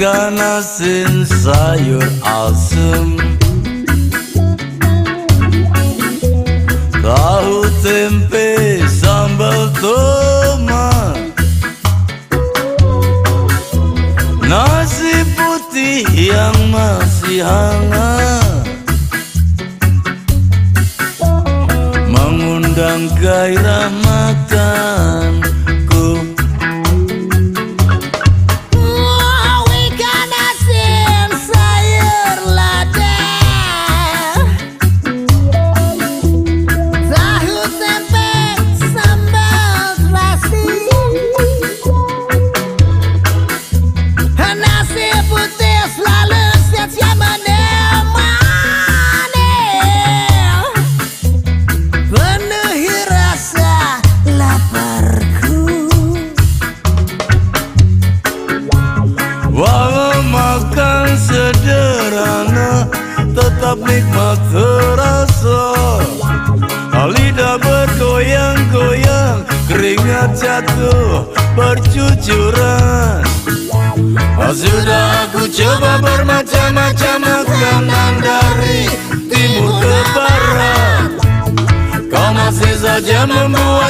Asin sayur asem. Tahu tempe sambal tomat. Nasi putih yang masih hangat. Mengundang gairah makan tetap nikmat terasa. Lidah bergoyang-goyang Keringat jatuh bercucuran. Sudah aku coba bermacam-macam makanan dari timur ke barat. Kau masih saja membuatku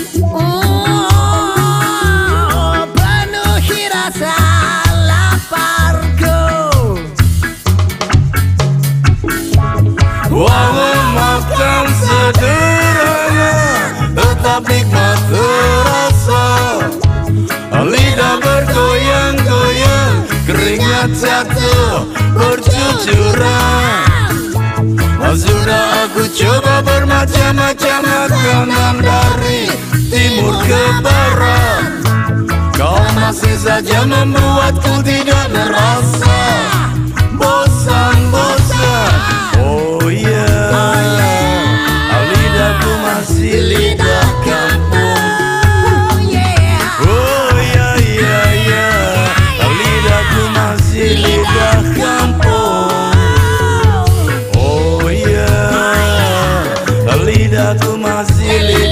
tetap nikmat terasa. Lidah bergoyang-goyang Keringat jatuh bercucuran. Sudah aku coba bermacam-macam makanan dari timur ke barat. Kau masih saja membuatku tidak merasa aku masih